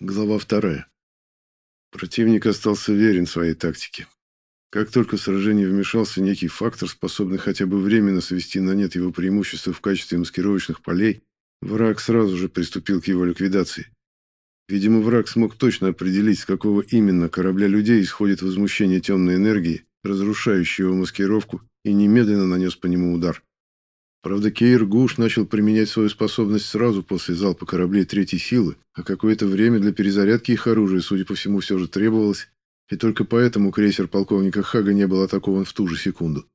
Глава вторая. Противник остался верен своей тактике. Как только в сражение вмешался некий фактор, способный хотя бы временно свести на нет его преимущество в качестве маскировочных полей, враг сразу же приступил к его ликвидации. Видимо, враг смог точно определить, с какого именно корабля людей исходит возмущение темной энергии, разрушающей его маскировку, и немедленно нанес по нему удар. Правда, Кейр Гуш начал применять свою способность сразу после залпа кораблей третьей силы, а какое-то время для перезарядки их оружия, судя по всему, все же требовалось, и только поэтому крейсер полковника Хага не был атакован в ту же секунду.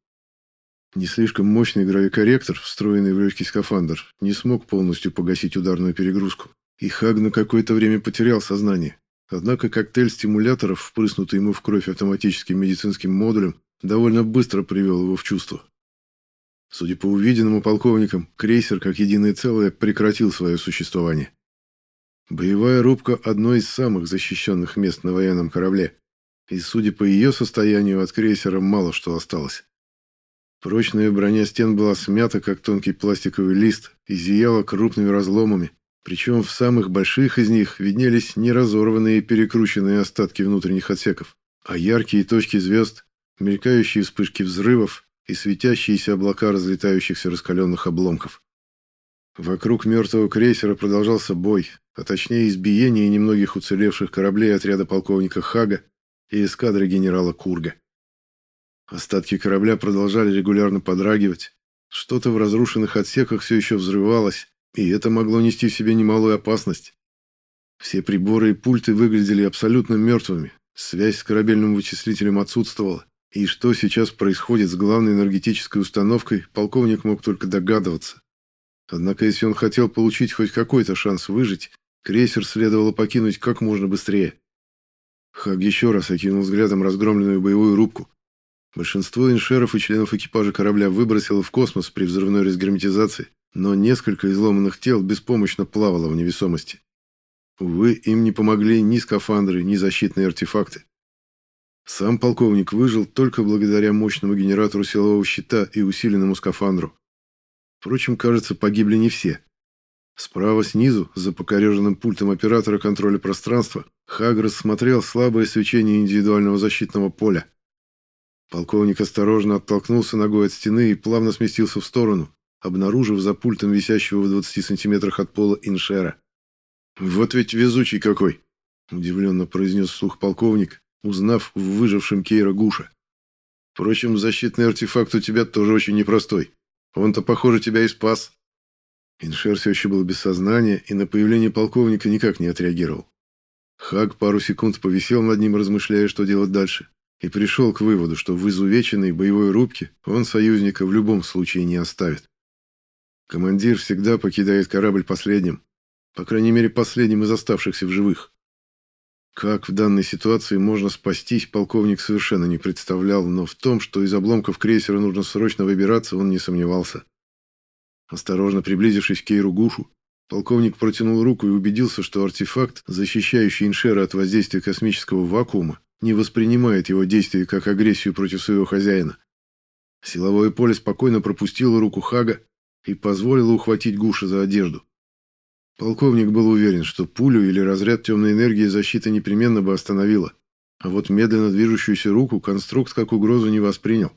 Не слишком мощный гравикорректор, встроенный в легкий скафандр, не смог полностью погасить ударную перегрузку, и Хаг на какое-то время потерял сознание. Однако коктейль стимуляторов, впрыснутый ему в кровь автоматическим медицинским модулем, довольно быстро привел его в чувство. Судя по увиденному полковникам, крейсер как единое целое прекратил свое существование. Боевая рубка – одно из самых защищенных мест на военном корабле, и, судя по ее состоянию, от крейсера мало что осталось. Прочная броня стен была смята, как тонкий пластиковый лист, и зияла крупными разломами, причем в самых больших из них виднелись не разорванные и перекрученные остатки внутренних отсеков, а яркие точки звезд, мелькающие вспышки взрывов и светящиеся облака разлетающихся раскаленных обломков. Вокруг мертвого крейсера продолжался бой, а точнее избиение немногих уцелевших кораблей отряда полковника Хага и эскадры генерала Курга. Остатки корабля продолжали регулярно подрагивать, что-то в разрушенных отсеках все еще взрывалось, и это могло нести в себе немалую опасность. Все приборы и пульты выглядели абсолютно мертвыми, связь с корабельным вычислителем отсутствовала. И что сейчас происходит с главной энергетической установкой, полковник мог только догадываться. Однако, если он хотел получить хоть какой-то шанс выжить, крейсер следовало покинуть как можно быстрее. Хаг еще раз окинул взглядом разгромленную боевую рубку. Большинство иншеров и членов экипажа корабля выбросило в космос при взрывной разгерметизации, но несколько изломанных тел беспомощно плавало в невесомости. Увы, им не помогли ни скафандры, ни защитные артефакты. Сам полковник выжил только благодаря мощному генератору силового щита и усиленному скафандру. Впрочем, кажется, погибли не все. Справа снизу, за покореженным пультом оператора контроля пространства, Хагрос смотрел слабое свечение индивидуального защитного поля. Полковник осторожно оттолкнулся ногой от стены и плавно сместился в сторону, обнаружив за пультом висящего в 20 сантиметрах от пола иншера. «Вот ведь везучий какой!» – удивленно произнес вслух полковник, узнав в выжившем Кейра Гуша. Впрочем, защитный артефакт у тебя тоже очень непростой. Он-то, похоже, тебя и спас. Иншер все еще был без сознания и на появление полковника никак не отреагировал. Хаг пару секунд повисел над ним, размышляя, что делать дальше, и пришел к выводу, что в изувеченной боевой рубке он союзника в любом случае не оставит. Командир всегда покидает корабль последним, по крайней мере, последним из оставшихся в живых. Как в данной ситуации можно спастись, полковник совершенно не представлял, но в том, что из обломков крейсера нужно срочно выбираться, он не сомневался. Осторожно приблизившись к Кейру Гушу, полковник протянул руку и убедился, что артефакт, защищающий Иншера от воздействия космического вакуума, не воспринимает его действия как агрессию против своего хозяина. Силовое поле спокойно пропустило руку Хага и позволило ухватить Гуша за одежду. Полковник был уверен, что пулю или разряд темной энергии защита непременно бы остановила. А вот медленно движущуюся руку конструкт как угрозу не воспринял.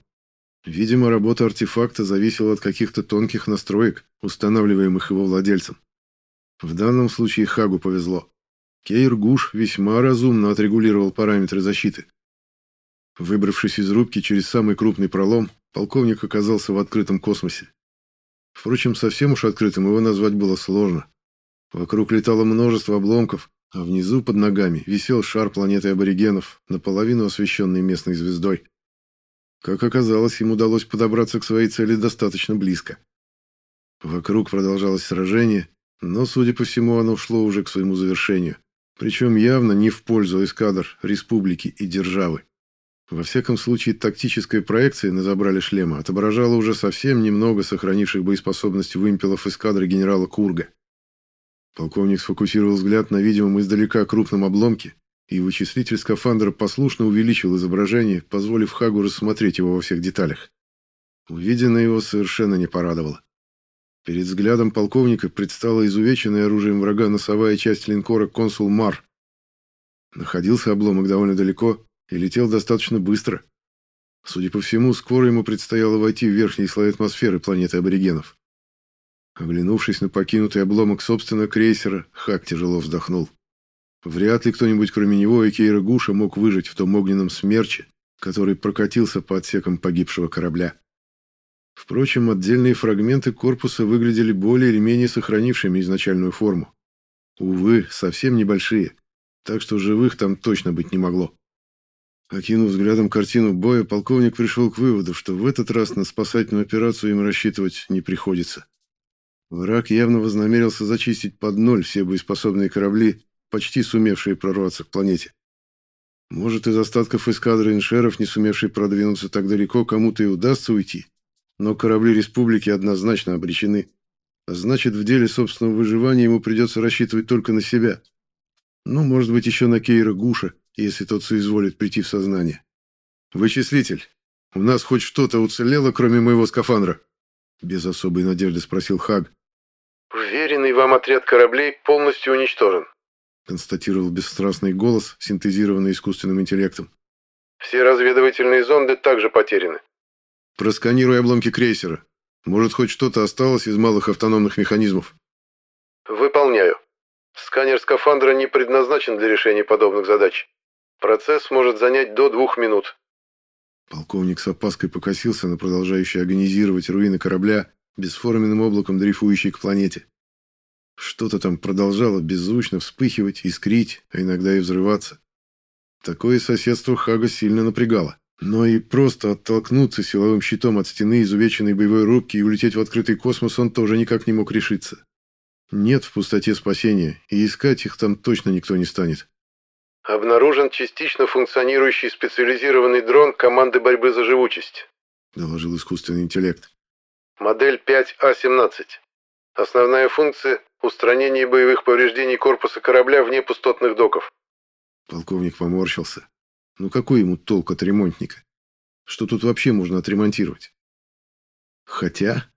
Видимо, работа артефакта зависела от каких-то тонких настроек, устанавливаемых его владельцем. В данном случае Хагу повезло. Кейр Гуш весьма разумно отрегулировал параметры защиты. Выбравшись из рубки через самый крупный пролом, полковник оказался в открытом космосе. Впрочем, совсем уж открытым его назвать было сложно. Вокруг летало множество обломков, а внизу под ногами висел шар планеты аборигенов, наполовину освещенный местной звездой. Как оказалось, им удалось подобраться к своей цели достаточно близко. Вокруг продолжалось сражение, но, судя по всему, оно шло уже к своему завершению. Причем явно не в пользу эскадр, республики и державы. Во всяком случае, тактическая проекция на забрали шлема отображала уже совсем немного сохранивших боеспособность вымпелов эскадры генерала Курга. Полковник сфокусировал взгляд на видимом издалека крупном обломке, и вычислитель скафандра послушно увеличил изображение, позволив Хагу рассмотреть его во всех деталях. Увиденное его совершенно не порадовало. Перед взглядом полковника предстала изувеченная оружием врага носовая часть линкора «Консул Мар», Находился обломок довольно далеко и летел достаточно быстро. Судя по всему, скоро ему предстояло войти в верхние слои атмосферы планеты аборигенов. Оглянувшись на покинутый обломок собственного крейсера, Хак тяжело вздохнул. Вряд ли кто-нибудь кроме него и Кейра Гуша мог выжить в том огненном смерче, который прокатился по отсекам погибшего корабля. Впрочем, отдельные фрагменты корпуса выглядели более или менее сохранившими изначальную форму. Увы, совсем небольшие, так что живых там точно быть не могло. Окинув взглядом картину боя, полковник пришел к выводу, что в этот раз на спасательную операцию им рассчитывать не приходится. Враг явно вознамерился зачистить под ноль все боеспособные корабли, почти сумевшие прорваться к планете. Может, из остатков эскадры иншеров, не сумевшей продвинуться так далеко, кому-то и удастся уйти, но корабли республики однозначно обречены. А значит, в деле собственного выживания ему придется рассчитывать только на себя. Ну, может быть, еще на Кейра Гуша, если тот соизволит прийти в сознание. «Вычислитель, у нас хоть что-то уцелело, кроме моего скафандра?» Без особой надежды спросил Хаг. «Уверенный вам отряд кораблей полностью уничтожен», констатировал бесстрастный голос, синтезированный искусственным интеллектом. «Все разведывательные зонды также потеряны». «Просканируй обломки крейсера. Может, хоть что-то осталось из малых автономных механизмов?» «Выполняю. Сканер скафандра не предназначен для решения подобных задач. Процесс может занять до двух минут». Полковник с опаской покосился на продолжающие агонизировать руины корабля, бесформенным облаком дрейфующий к планете. Что-то там продолжало беззвучно вспыхивать, искрить, а иногда и взрываться. Такое соседство Хага сильно напрягало. Но и просто оттолкнуться силовым щитом от стены изувеченной боевой рубки и улететь в открытый космос он тоже никак не мог решиться. Нет в пустоте спасения, и искать их там точно никто не станет. «Обнаружен частично функционирующий специализированный дрон команды борьбы за живучесть», — доложил искусственный интеллект. «Модель 5А17. Основная функция — устранение боевых повреждений корпуса корабля вне пустотных доков». Полковник поморщился. Ну какой ему толк от ремонтника? Что тут вообще можно отремонтировать? Хотя...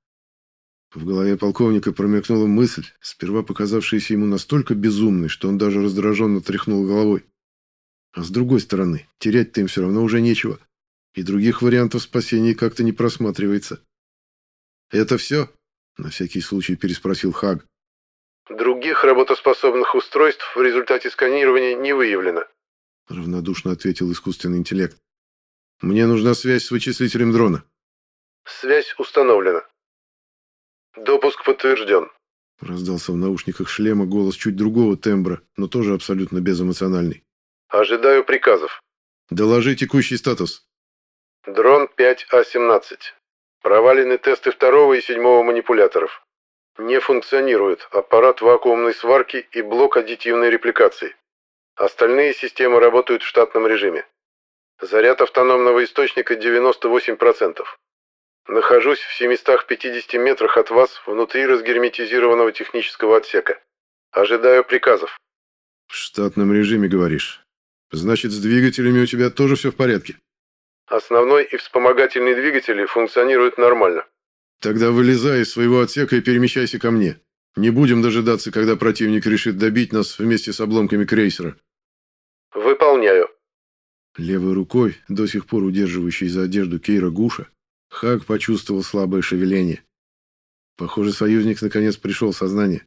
В голове полковника промелькнула мысль, сперва показавшаяся ему настолько безумной, что он даже раздраженно тряхнул головой. А с другой стороны, терять-то им все равно уже нечего, и других вариантов спасения как-то не просматривается. «Это все?» — на всякий случай переспросил Хаг. «Других работоспособных устройств в результате сканирования не выявлено», — равнодушно ответил искусственный интеллект. «Мне нужна связь с вычислителем дрона». «Связь установлена». «Допуск подтвержден», — раздался в наушниках шлема голос чуть другого тембра, но тоже абсолютно безэмоциональный. «Ожидаю приказов». «Доложи текущий статус». «Дрон 5А17. Провалены тесты второго и седьмого манипуляторов. Не функционирует аппарат вакуумной сварки и блок аддитивной репликации. Остальные системы работают в штатном режиме. Заряд автономного источника 98%. Нахожусь в 750 метрах от вас внутри разгерметизированного технического отсека. Ожидаю приказов. В штатном режиме, говоришь? Значит, с двигателями у тебя тоже все в порядке? Основной и вспомогательный двигатели функционируют нормально. Тогда вылезай из своего отсека и перемещайся ко мне. Не будем дожидаться, когда противник решит добить нас вместе с обломками крейсера. Выполняю. Левой рукой, до сих пор удерживающей за одежду Кейра Гуша, Хаг почувствовал слабое шевеление. Похоже, союзник наконец пришел в сознание.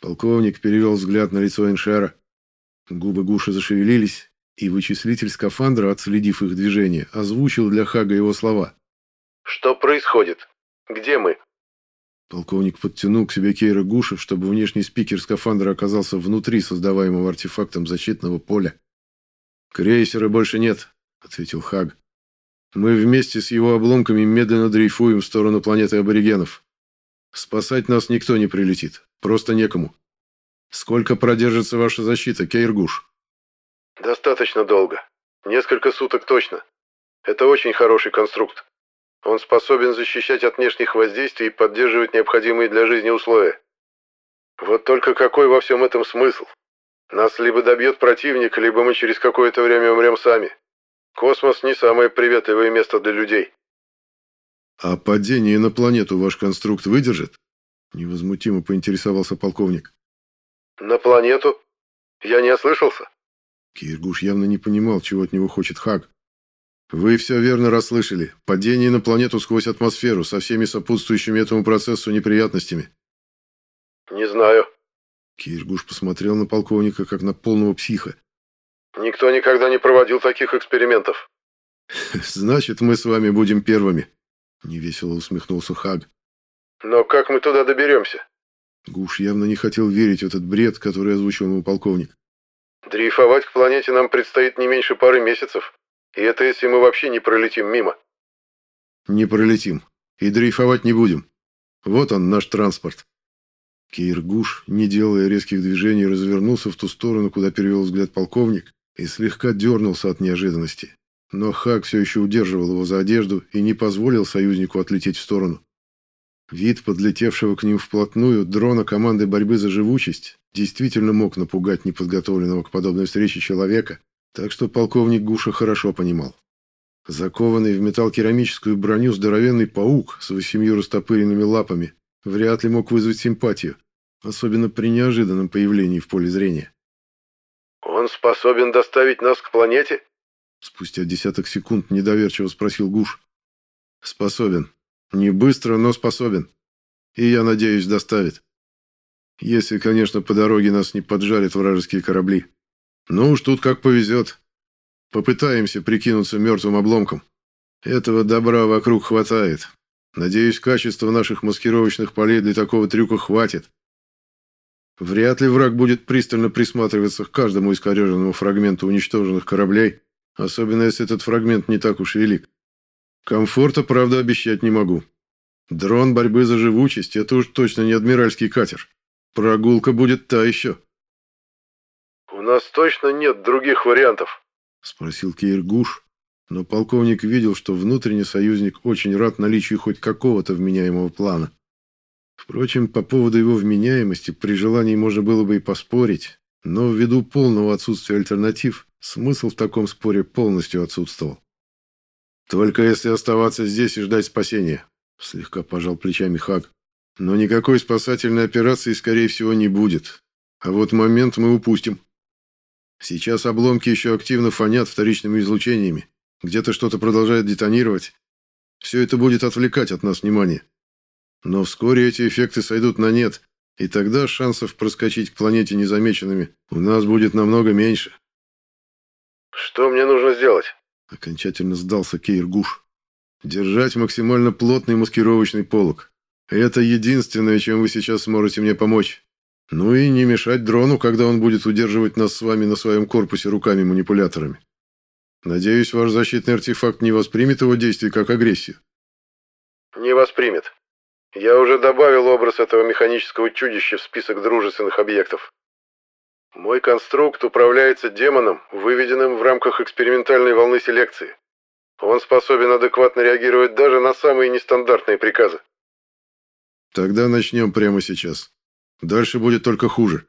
Полковник перевел взгляд на лицо Эншера. Губы Гуша зашевелились, и вычислитель скафандра, отследив их движение, озвучил для Хага его слова. «Что происходит? Где мы?» Полковник подтянул к себе Кейра Гуша, чтобы внешний спикер скафандра оказался внутри создаваемого артефактом защитного поля. «Крейсера больше нет», — ответил Хаг. «Мы вместе с его обломками медленно дрейфуем в сторону планеты аборигенов. Спасать нас никто не прилетит, просто некому. Сколько продержится ваша защита, Кейргуш?» «Достаточно долго. Несколько суток точно. Это очень хороший конструкт. Он способен защищать от внешних воздействий и поддерживать необходимые для жизни условия. Вот только какой во всем этом смысл? Нас либо добьет противник, либо мы через какое-то время умрем сами. Космос не самое приветливое место для людей. А падение на планету ваш конструкт выдержит? Невозмутимо поинтересовался полковник. На планету? Я не ослышался? Киргуш явно не понимал, чего от него хочет Хаг. Вы все верно расслышали. Падение на планету сквозь атмосферу со всеми сопутствующими этому процессу неприятностями. Не знаю. Киргуш посмотрел на полковника как на полного психа. Никто никогда не проводил таких экспериментов. Значит, мы с вами будем первыми, невесело усмехнулся Хаг. Но как мы туда доберемся? Гуш явно не хотел верить в этот бред, который озвучил ему полковник. Дрейфовать к планете нам предстоит не меньше пары месяцев. И это если мы вообще не пролетим мимо. Не пролетим. И дрейфовать не будем. Вот он, наш транспорт. Киргуш, не делая резких движений, развернулся в ту сторону, куда перевел взгляд полковник, и слегка дернулся от неожиданности. Но Хак все еще удерживал его за одежду и не позволил союзнику отлететь в сторону. Вид подлетевшего к ним вплотную дрона команды борьбы за живучесть действительно мог напугать неподготовленного к подобной встрече человека, так что полковник Гуша хорошо понимал. Закованный в металл-керамическую броню здоровенный паук с восемью растопыренными лапами вряд ли мог вызвать симпатию, особенно при неожиданном появлении в поле зрения. «Он способен доставить нас к планете?» Спустя десяток секунд недоверчиво спросил Гуш. «Способен. Не быстро, но способен. И, я надеюсь, доставит. Если, конечно, по дороге нас не поджарят вражеские корабли». Ну уж тут как повезет. Попытаемся прикинуться мертвым обломком. Этого добра вокруг хватает. Надеюсь, качество наших маскировочных полей для такого трюка хватит. Вряд ли враг будет пристально присматриваться к каждому искореженному фрагменту уничтоженных кораблей, особенно если этот фрагмент не так уж велик. Комфорта, правда, обещать не могу. Дрон борьбы за живучесть – это уж точно не адмиральский катер. Прогулка будет та еще. «У нас точно нет других вариантов?» — спросил Кейргуш, но полковник видел, что внутренний союзник очень рад наличию хоть какого-то вменяемого плана. Впрочем, по поводу его вменяемости при желании можно было бы и поспорить, но ввиду полного отсутствия альтернатив, смысл в таком споре полностью отсутствовал. «Только если оставаться здесь и ждать спасения», — слегка пожал плечами Хак. «Но никакой спасательной операции, скорее всего, не будет. А вот момент мы упустим». Сейчас обломки еще активно фонят вторичными излучениями. Где-то что-то продолжает детонировать. Все это будет отвлекать от нас внимание. Но вскоре эти эффекты сойдут на нет, и тогда шансов проскочить к планете незамеченными у нас будет намного меньше. «Что мне нужно сделать?» Окончательно сдался Кейр Гуш. «Держать максимально плотный маскировочный полог. Это единственное, чем вы сейчас сможете мне помочь. Ну и не мешать дрону, когда он будет удерживать нас с вами на своем корпусе руками-манипуляторами. Надеюсь, ваш защитный артефакт не воспримет его действие как агрессию. Не воспримет. Я уже добавил образ этого механического чудища в список дружественных объектов. Мой конструкт управляется демоном, выведенным в рамках экспериментальной волны селекции. Он способен адекватно реагировать даже на самые нестандартные приказы. Тогда начнем прямо сейчас. Дальше будет только хуже.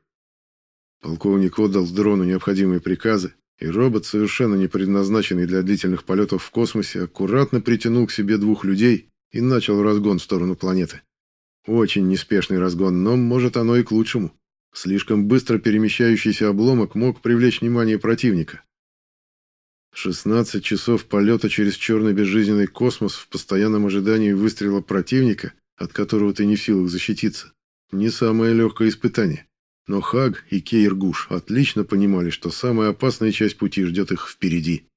Полковник отдал дрону необходимые приказы, и робот, совершенно не предназначенный для длительных полетов в космосе, аккуратно притянул к себе двух людей и начал разгон в сторону планеты. Очень неспешный разгон, но, может, оно и к лучшему. Слишком быстро перемещающийся обломок мог привлечь внимание противника. 16 часов полета через черный безжизненный космос в постоянном ожидании выстрела противника, от которого ты не в силах защититься. Не самое легкое испытание. Но Хаг и Кейргуш отлично понимали, что самая опасная часть пути ждет их впереди.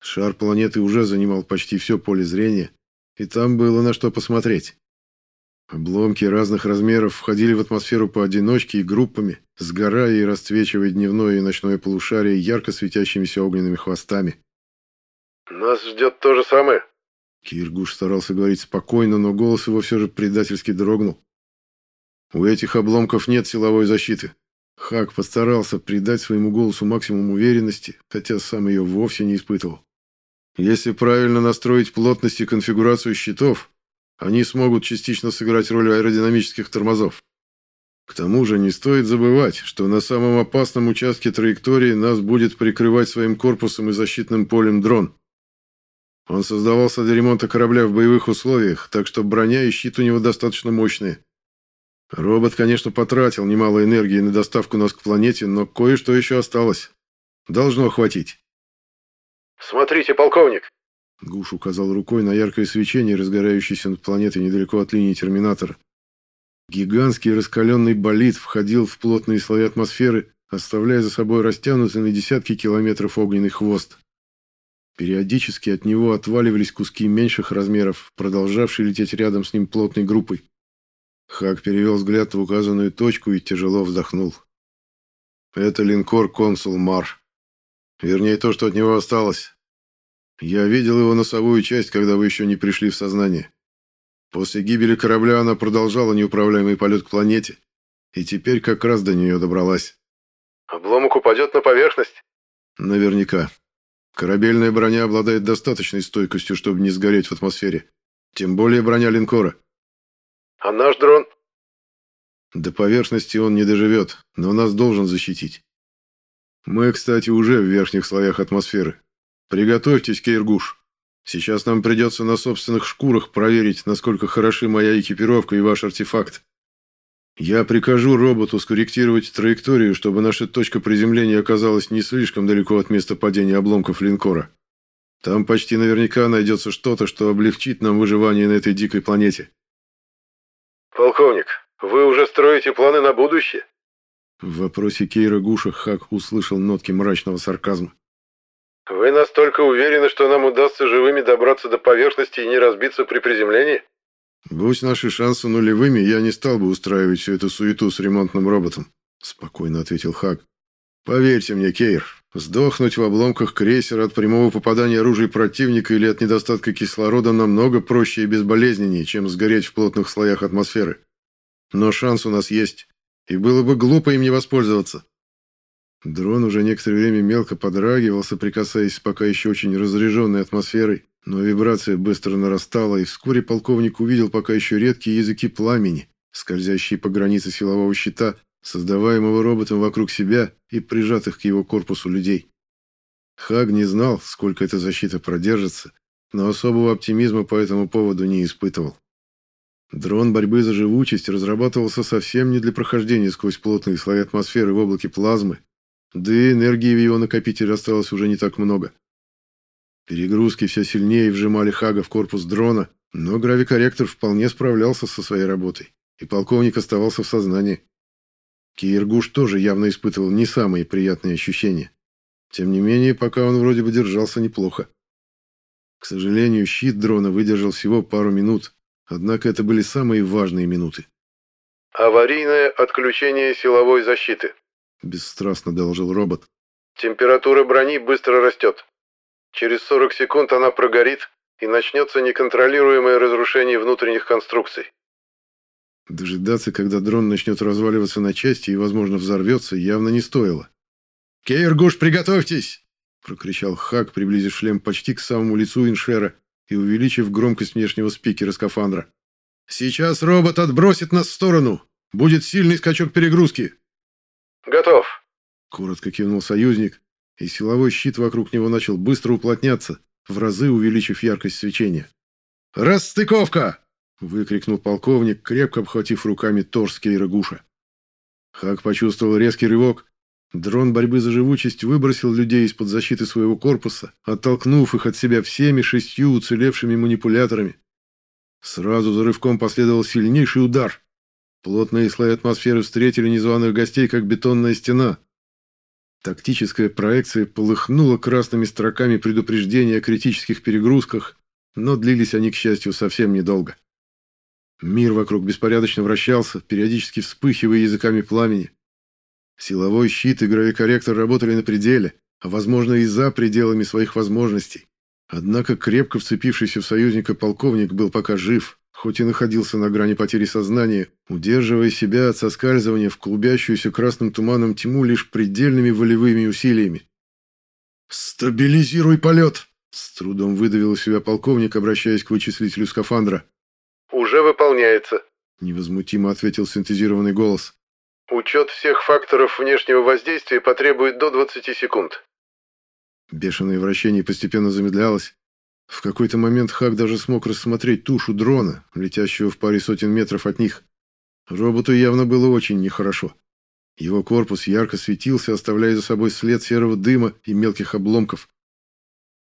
Шар планеты уже занимал почти все поле зрения, и там было на что посмотреть. Обломки разных размеров входили в атмосферу поодиночке и группами, сгорая и расцвечивая дневное и ночное полушарие ярко светящимися огненными хвостами. «Нас ждет то же самое?» Киргуш старался говорить спокойно, но голос его все же предательски дрогнул. У этих обломков нет силовой защиты. Хак постарался придать своему голосу максимум уверенности, хотя сам ее вовсе не испытывал. Если правильно настроить плотность и конфигурацию щитов, они смогут частично сыграть роль аэродинамических тормозов. К тому же не стоит забывать, что на самом опасном участке траектории нас будет прикрывать своим корпусом и защитным полем дрон. Он создавался для ремонта корабля в боевых условиях, так что броня и щит у него достаточно мощные. Робот, конечно, потратил немало энергии на доставку нас к планете, но кое-что еще осталось. Должно хватить. «Смотрите, полковник!» Гуш указал рукой на яркое свечение, разгорающееся над планетой недалеко от линии терминатора. Гигантский раскаленный болид входил в плотные слои атмосферы, оставляя за собой растянутый на десятки километров огненный хвост. Периодически от него отваливались куски меньших размеров, продолжавшие лететь рядом с ним плотной группой. Хак перевел взгляд в указанную точку и тяжело вздохнул. Это линкор «Консул Мар». Вернее, то, что от него осталось. Я видел его носовую часть, когда вы еще не пришли в сознание. После гибели корабля она продолжала неуправляемый полет к планете, и теперь как раз до нее добралась. «Обломок упадет на поверхность?» «Наверняка. Корабельная броня обладает достаточной стойкостью, чтобы не сгореть в атмосфере. Тем более броня линкора. А наш дрон? До поверхности он не доживет, но нас должен защитить. Мы, кстати, уже в верхних слоях атмосферы. Приготовьтесь, Кейргуш. Сейчас нам придется на собственных шкурах проверить, насколько хороши моя экипировка и ваш артефакт. Я прикажу роботу скорректировать траекторию, чтобы наша точка приземления оказалась не слишком далеко от места падения обломков линкора. Там почти наверняка найдется что-то, что облегчит нам выживание на этой дикой планете. Полковник, вы уже строите планы на будущее? В вопросе Кейра Гуша Хак услышал нотки мрачного сарказма. Вы настолько уверены, что нам удастся живыми добраться до поверхности и не разбиться при приземлении? Будь наши шансы нулевыми, я не стал бы устраивать всю эту суету с ремонтным роботом, спокойно ответил Хак. Поверьте мне, Кейр, сдохнуть в обломках крейсера от прямого попадания оружия противника или от недостатка кислорода намного проще и безболезненнее, чем сгореть в плотных слоях атмосферы. Но шанс у нас есть, и было бы глупо им не воспользоваться. Дрон уже некоторое время мелко подрагивал, соприкасаясь с пока еще очень разряженной атмосферой, но вибрация быстро нарастала, и вскоре полковник увидел пока еще редкие языки пламени, скользящие по границе силового щита, создаваемого роботом вокруг себя и прижатых к его корпусу людей. Хаг не знал, сколько эта защита продержится, но особого оптимизма по этому поводу не испытывал. Дрон борьбы за живучесть разрабатывался совсем не для прохождения сквозь плотные слои атмосферы в облаке плазмы, да и энергии в его накопителе осталось уже не так много. Перегрузки все сильнее вжимали Хага в корпус дрона, но гравикорректор вполне справлялся со своей работой, и полковник оставался в сознании. Киргуш тоже явно испытывал не самые приятные ощущения. Тем не менее, пока он вроде бы держался неплохо. К сожалению, щит дрона выдержал всего пару минут, однако это были самые важные минуты. «Аварийное отключение силовой защиты», — бесстрастно доложил робот. «Температура брони быстро растет. Через 40 секунд она прогорит, и начнется неконтролируемое разрушение внутренних конструкций. Дожидаться, когда дрон начнет разваливаться на части и, возможно, взорвется, явно не стоило. «Кейргуш, приготовьтесь!» — прокричал Хак, приблизив шлем почти к самому лицу Иншера и увеличив громкость внешнего спикера скафандра. «Сейчас робот отбросит нас в сторону! Будет сильный скачок перегрузки!» «Готов!» — коротко кивнул союзник, и силовой щит вокруг него начал быстро уплотняться, в разы увеличив яркость свечения. «Расстыковка!» — выкрикнул полковник, крепко обхватив руками торс Кейра Гуша. Хак почувствовал резкий рывок. Дрон борьбы за живучесть выбросил людей из-под защиты своего корпуса, оттолкнув их от себя всеми шестью уцелевшими манипуляторами. Сразу за рывком последовал сильнейший удар. Плотные слои атмосферы встретили незваных гостей, как бетонная стена. Тактическая проекция полыхнула красными строками предупреждения о критических перегрузках, но длились они, к счастью, совсем недолго. Мир вокруг беспорядочно вращался, периодически вспыхивая языками пламени. Силовой щит и гравикорректор работали на пределе, а, возможно, и за пределами своих возможностей. Однако крепко вцепившийся в союзника полковник был пока жив, хоть и находился на грани потери сознания, удерживая себя от соскальзывания в клубящуюся красным туманом тьму лишь предельными волевыми усилиями. «Стабилизируй полет!» — с трудом выдавил из себя полковник, обращаясь к вычислителю скафандра. «Уже выполняется», — невозмутимо ответил синтезированный голос. «Учет всех факторов внешнего воздействия потребует до 20 секунд». Бешеное вращение постепенно замедлялось, в какой-то момент Хак даже смог рассмотреть тушу дрона, летящего в паре сотен метров от них. Роботу явно было очень нехорошо. Его корпус ярко светился, оставляя за собой след серого дыма и мелких обломков.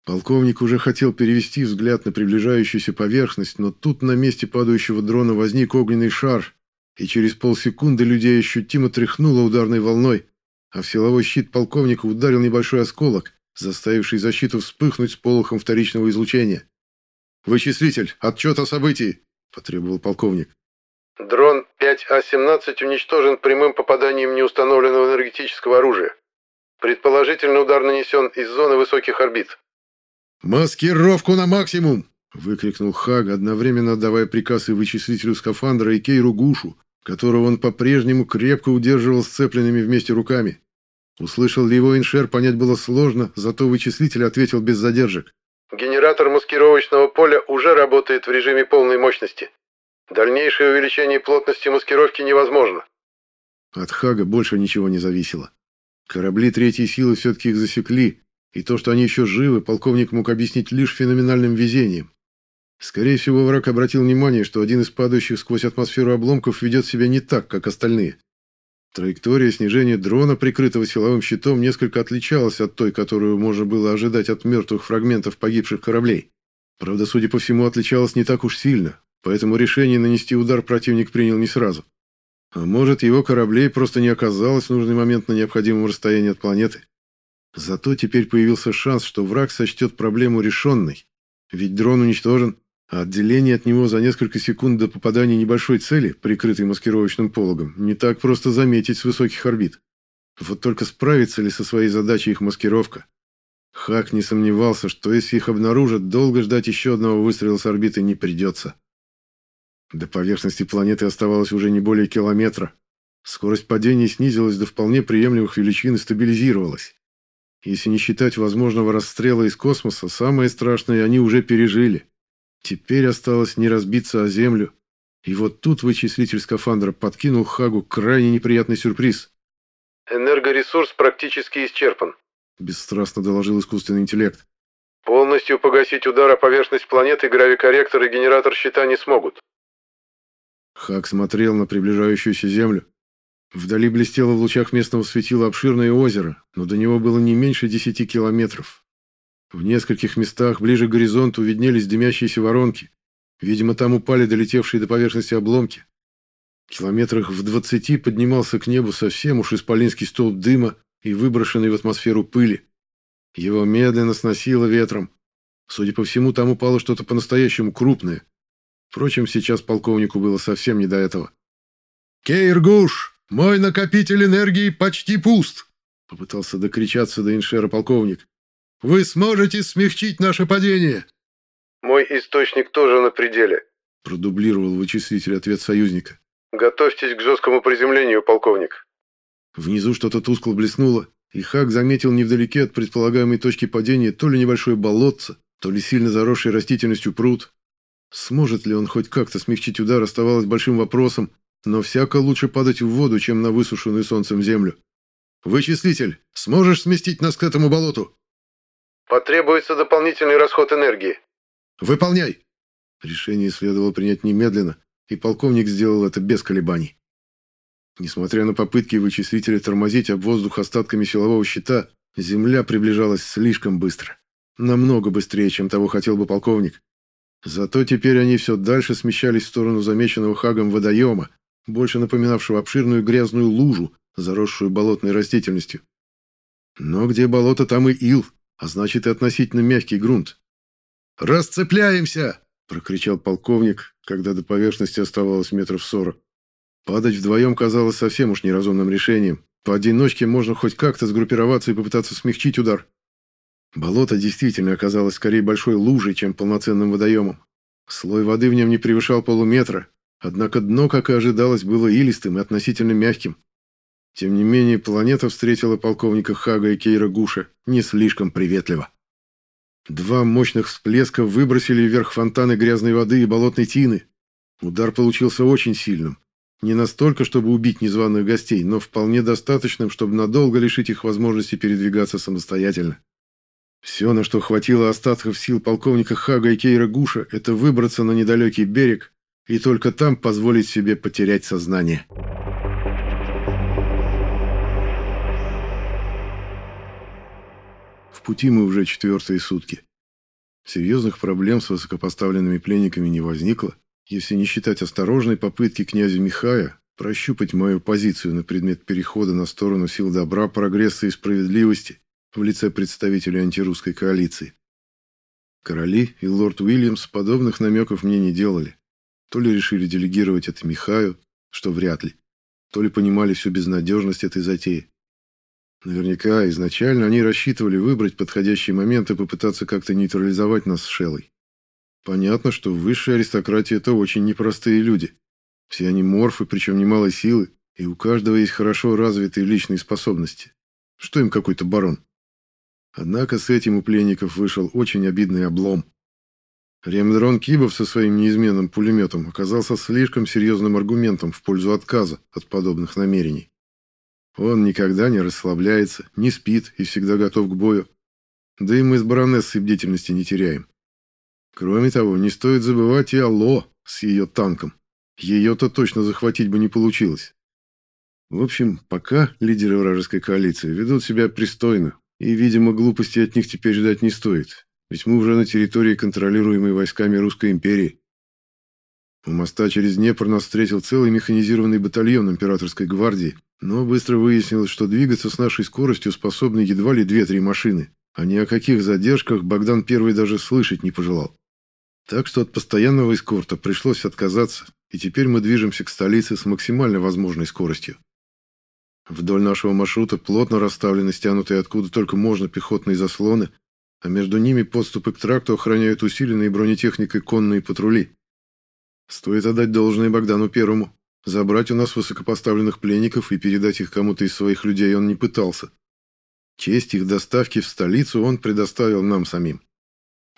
Полковник уже хотел перевести взгляд на приближающуюся поверхность, но тут на месте падающего дрона возник огненный шар, и через полсекунды людей ощутимо тряхнуло ударной волной, а в силовой щит полковника ударил небольшой осколок, заставивший защиту вспыхнуть с полохом вторичного излучения. «Вычислитель, отчет о событии!» – потребовал полковник. Дрон 5А-17 уничтожен прямым попаданием неустановленного энергетического оружия. Предположительно, удар нанесен из зоны высоких орбит. «Маскировку на максимум!» — выкрикнул Хаг, одновременно отдавая приказ и вычислителю скафандра, и Кейру Гушу, которого он по-прежнему крепко удерживал сцепленными вместе руками. Услышал ли его иншер, понять было сложно, зато вычислитель ответил без задержек. «Генератор маскировочного поля уже работает в режиме полной мощности. Дальнейшее увеличение плотности маскировки невозможно». От Хага больше ничего не зависело. Корабли третьей силы все-таки их засекли, и то, что они еще живы, полковник мог объяснить лишь феноменальным везением. Скорее всего, враг обратил внимание, что один из падающих сквозь атмосферу обломков ведет себя не так, как остальные. Траектория снижения дрона, прикрытого силовым щитом, несколько отличалась от той, которую можно было ожидать от мертвых фрагментов погибших кораблей. Правда, судя по всему, отличалась не так уж сильно, поэтому решение нанести удар противник принял не сразу. А может, его кораблей просто не оказалось в нужный момент на необходимом расстоянии от планеты. Зато теперь появился шанс, что враг сочтет проблему решенной. Ведь дрон уничтожен, а отделение от него за несколько секунд до попадания небольшой цели, прикрытой маскировочным пологом, не так просто заметить с высоких орбит. Вот только справится ли со своей задачей их маскировка? Хак не сомневался, что если их обнаружат, долго ждать еще одного выстрела с орбиты не придется. До поверхности планеты оставалось уже не более километра. Скорость падения снизилась до вполне приемлемых величин и стабилизировалась. Если не считать возможного расстрела из космоса, самое страшное они уже пережили. Теперь осталось не разбиться о землю. И вот тут вычислитель скафандра подкинул Хагу крайне неприятный сюрприз. «Энергоресурс практически исчерпан», — бесстрастно доложил искусственный интеллект. «Полностью погасить удар о поверхность планеты гравикорректор и генератор щита не смогут». Хаг смотрел на приближающуюся Землю. Вдали блестело в лучах местного светила обширное озеро, но до него было не меньше десяти километров. В нескольких местах ближе к горизонту виднелись дымящиеся воронки. Видимо, там упали долетевшие до поверхности обломки. В километрах в двадцати поднимался к небу совсем уж исполинский столб дыма и выброшенный в атмосферу пыли. Его медленно сносило ветром. Судя по всему, там упало что-то по-настоящему крупное. Впрочем, сейчас полковнику было совсем не до этого. «Кейргуш!» «Мой накопитель энергии почти пуст!» Попытался докричаться до иншера полковник. «Вы сможете смягчить наше падение!» «Мой источник тоже на пределе», — продублировал вычислитель ответ союзника. «Готовьтесь к жесткому приземлению, полковник». Внизу что-то тускло блеснуло, и Хак заметил невдалеке от предполагаемой точки падения то ли небольшое болотце, то ли сильно заросший растительностью пруд. Сможет ли он хоть как-то смягчить удар, оставалось большим вопросом, но всяко лучше падать в воду, чем на высушенную солнцем землю. Вычислитель, сможешь сместить нас к этому болоту? Потребуется дополнительный расход энергии. Выполняй. Решение следовало принять немедленно, и полковник сделал это без колебаний. Несмотря на попытки вычислителя тормозить об воздух остатками силового щита, земля приближалась слишком быстро. Намного быстрее, чем того хотел бы полковник. Зато теперь они все дальше смещались в сторону замеченного Хагом водоема, больше напоминавшего обширную грязную лужу, заросшую болотной растительностью. Но где болото, там и ил, а значит и относительно мягкий грунт. «Расцепляемся!» — прокричал полковник, когда до поверхности оставалось метров сорок. Падать вдвоем казалось совсем уж неразумным решением. Поодиночке можно хоть как-то сгруппироваться и попытаться смягчить удар. Болото действительно оказалось скорее большой лужей, чем полноценным водоемом. Слой воды в нем не превышал полуметра, Однако дно, как и ожидалось, было илистым и относительно мягким. Тем не менее, планета встретила полковника Хага и Кейра Гуша не слишком приветливо. Два мощных всплеска выбросили вверх фонтаны грязной воды и болотной тины. Удар получился очень сильным. Не настолько, чтобы убить незваных гостей, но вполне достаточным, чтобы надолго лишить их возможности передвигаться самостоятельно. Все, на что хватило остатков сил полковника Хага и Кейра Гуша, это выбраться на недалекий берег и только там позволить себе потерять сознание. Пути мы уже четвертые сутки. Серьезных проблем с высокопоставленными пленниками не возникло, если не считать осторожной попытки князя Михая прощупать мою позицию на предмет перехода на сторону сил добра, прогресса и справедливости в лице представителей антирусской коалиции. Короли и лорд Уильямс подобных намеков мне не делали. То ли решили делегировать это Михаю, что вряд ли, то ли понимали всю безнадежность этой затеи. Наверняка изначально они рассчитывали выбрать подходящий момент и попытаться как-то нейтрализовать нас с Шеллой. Понятно, что в высшей аристократии это очень непростые люди. Все они морфы, причем немалой силы, и у каждого есть хорошо развитые личные способности. Что им какой-то барон? Однако с этим у пленников вышел очень обидный облом. Ремдрон Кибов со своим неизменным пулеметом оказался слишком серьезным аргументом в пользу отказа от подобных намерений. Он никогда не расслабляется, не спит и всегда готов к бою. Да и мы с баронессой бдительности не теряем. Кроме того, не стоит забывать и Алло с ее танком. Ее-то точно захватить бы не получилось. В общем, пока лидеры вражеской коалиции ведут себя пристойно, и, видимо, глупости от них теперь ждать не стоит, ведь мы уже на территории, контролируемой войсками Русской империи. У моста через Днепр нас встретил целый механизированный батальон императорской гвардии, но быстро выяснилось, что двигаться с нашей скоростью способны едва ли две-три машины, а ни о каких задержках Богдан Первый даже слышать не пожелал. Так что от постоянного эскорта пришлось отказаться, и теперь мы движемся к столице с максимально возможной скоростью. Вдоль нашего маршрута плотно расставлены стянутые откуда только можно пехотные заслоны, а между ними подступы к тракту охраняют усиленные бронетехникой конные патрули. Стоит отдать должное Богдану Первому. Забрать у нас высокопоставленных пленников и передать их кому-то из своих людей он не пытался. Честь их доставки в столицу он предоставил нам самим.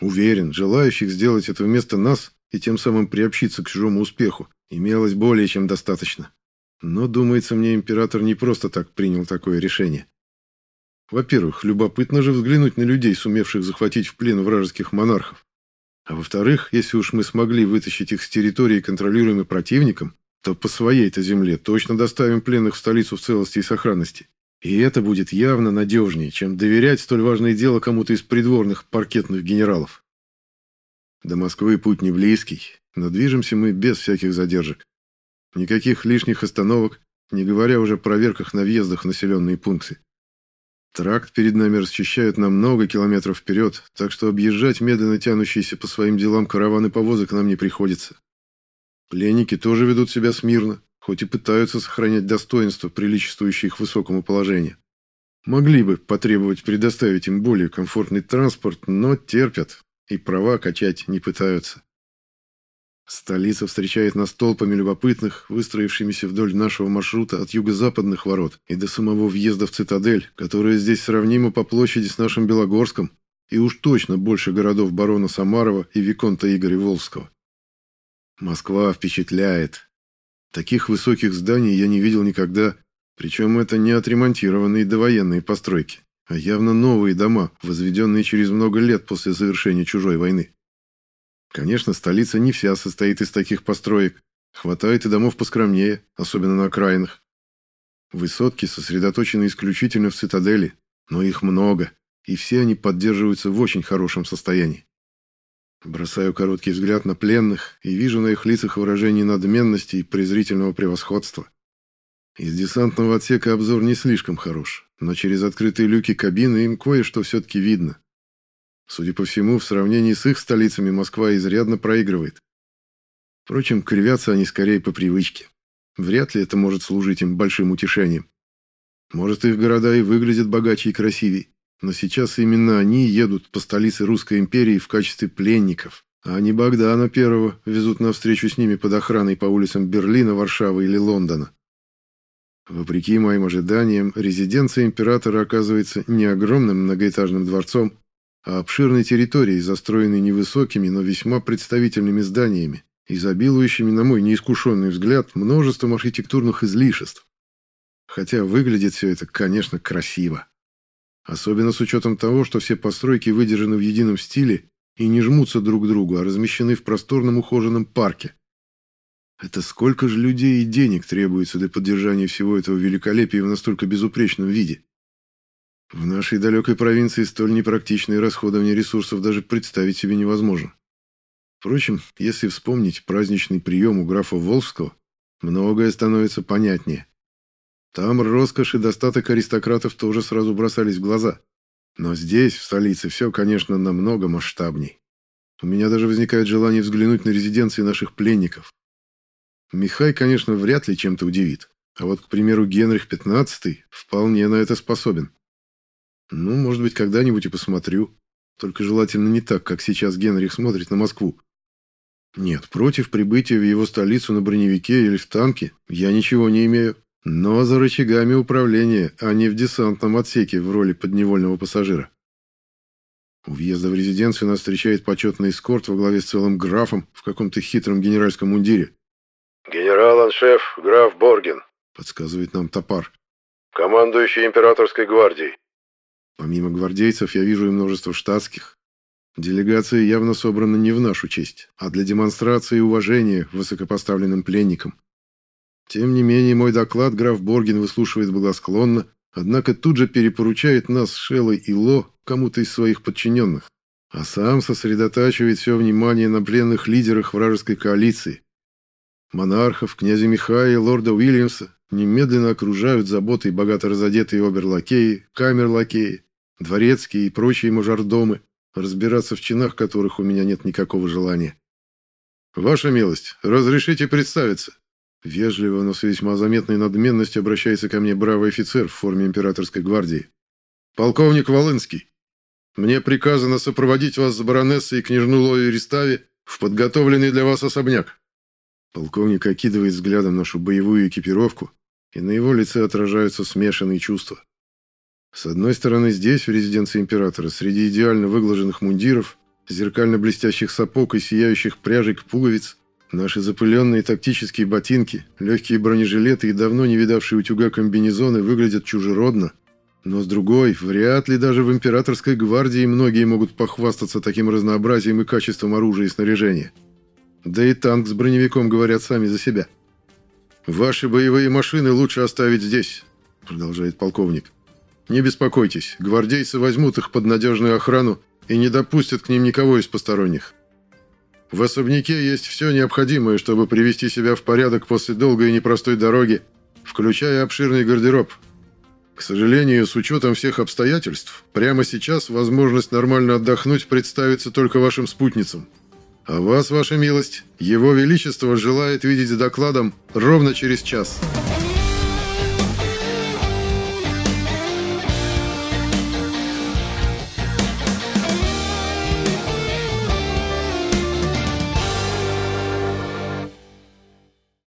Уверен, желающих сделать это вместо нас и тем самым приобщиться к чужому успеху имелось более чем достаточно. Но, думается мне, император не просто так принял такое решение. Во-первых, любопытно же взглянуть на людей, сумевших захватить в плен вражеских монархов. А во-вторых, если уж мы смогли вытащить их с территории, контролируемой противником, то по своей-то земле точно доставим пленных в столицу в целости и сохранности. И это будет явно надежнее, чем доверять столь важное дело кому-то из придворных паркетных генералов. До Москвы путь не близкий, но движемся мы без всяких задержек. Никаких лишних остановок, не говоря уже о проверках на въездах в населенные пункты. Тракт перед нами расчищают на много километров вперед, так что объезжать медленно тянущиеся по своим делам караваны повозок нам не приходится. Пленники тоже ведут себя смирно, хоть и пытаются сохранять достоинство, приличествующее их высокому положению. Могли бы потребовать предоставить им более комфортный транспорт, но терпят и права качать не пытаются. Столица встречает нас толпами любопытных, выстроившимися вдоль нашего маршрута от юго-западных ворот и до самого въезда в цитадель, которая здесь сравнима по площади с нашим Белогорском, и уж точно больше городов барона Самарова и виконта Игоря Волжского. Москва впечатляет, Таких высоких зданий я не видел никогда, причем это не отремонтированные довоенные постройки, а явно новые дома, возведенные через много лет после завершения чужой войны. Конечно, столица не вся состоит из таких построек, хватает и домов поскромнее, особенно на окраинах. Высотки сосредоточены исключительно в цитадели, но их много, и все они поддерживаются в очень хорошем состоянии. Бросаю короткий взгляд на пленных и вижу на их лицах выражение надменности и презрительного превосходства. Из десантного отсека обзор не слишком хорош, но через открытые люки кабины им кое-что все-таки видно. Судя по всему, в сравнении с их столицами Москва изрядно проигрывает. Впрочем, кривятся они скорее по привычке. Вряд ли это может служить им большим утешением. Может, их города и выглядят богаче и красивее, но сейчас именно они едут по столице Русской империи в качестве пленников, а не Богдана Первого везут навстречу с ними под охраной по улицам Берлина, Варшавы или Лондона. Вопреки моим ожиданиям, резиденция императора оказывается не огромным многоэтажным дворцом, а обширной территорией, застроенной невысокими, но весьма представительными зданиями, изобилующими, на мой неискушенный взгляд, множеством архитектурных излишеств. Хотя выглядит все это, конечно, красиво. Особенно с учетом того, что все постройки выдержаны в едином стиле и не жмутся друг к другу, а размещены в просторном ухоженном парке. Это сколько же людей и денег требуется для поддержания всего этого великолепия в настолько безупречном виде? В нашей далекой провинции столь непрактичные расходование ресурсов даже представить себе невозможно. Впрочем, если вспомнить праздничный прием у графа Волжского, многое становится понятнее. Там роскошь и достаток аристократов тоже сразу бросались в глаза. Но здесь, в столице, все, конечно, намного масштабней. У меня даже возникает желание взглянуть на резиденции наших пленников. Михай, конечно, вряд ли чем-то удивит. А вот, к примеру, Генрих XV вполне на это способен. Ну, может быть, когда-нибудь и посмотрю. Только желательно не так, как сейчас Генрих смотрит на Москву. Нет, против прибытия в его столицу на броневике или в танке я ничего не имею. Но за рычагами управления, а не в десантном отсеке в роли подневольного пассажира. У въезда в резиденцию нас встречает почетный эскорт во главе с целым графом в каком-то хитром генеральском мундире. «Генерал-аншеф граф Борген», — подсказывает нам топар. «Командующий императорской гвардией». Помимо гвардейцев я вижу и множество штатских. Делегация явно собрана не в нашу честь, а для демонстрации уважения высокопоставленным пленникам. Тем не менее, мой доклад граф Боргин выслушивает благосклонно, однако тут же перепоручает нас с Шелой и Ло кому-то из своих подчиненных, а сам сосредотачивает все внимание на пленных лидерах вражеской коалиции. Монархов, князя Михая и лорда Уильямса немедленно окружают заботой богато разодетые оберлакеи, камерлакеи, дворецкие и прочие мажордомы, разбираться в чинах которых у меня нет никакого желания. «Ваша милость, разрешите представиться?» Вежливо, но с весьма заметной надменностью обращается ко мне бравый офицер в форме императорской гвардии. «Полковник Волынский, мне приказано сопроводить вас с баронессой и княжну Лою Ристави в подготовленный для вас особняк». Полковник окидывает взглядом нашу боевую экипировку, и на его лице отражаются смешанные чувства. С одной стороны, здесь, в резиденции императора, среди идеально выглаженных мундиров, зеркально блестящих сапог и сияющих пряжек пуговиц, Наши запыленные тактические ботинки, легкие бронежилеты и давно не видавшие утюга комбинезоны выглядят чужеродно. Но с другой, вряд ли даже в императорской гвардии многие могут похвастаться таким разнообразием и качеством оружия и снаряжения. Да и танк с броневиком говорят сами за себя. «Ваши боевые машины лучше оставить здесь», — продолжает полковник. «Не беспокойтесь, гвардейцы возьмут их под надежную охрану и не допустят к ним никого из посторонних. В особняке есть все необходимое, чтобы привести себя в порядок после долгой и непростой дороги, включая обширный гардероб. К сожалению, с учетом всех обстоятельств, прямо сейчас возможность нормально отдохнуть представится только вашим спутницам. А вас, ваша милость, его величество желает видеть докладом ровно через час».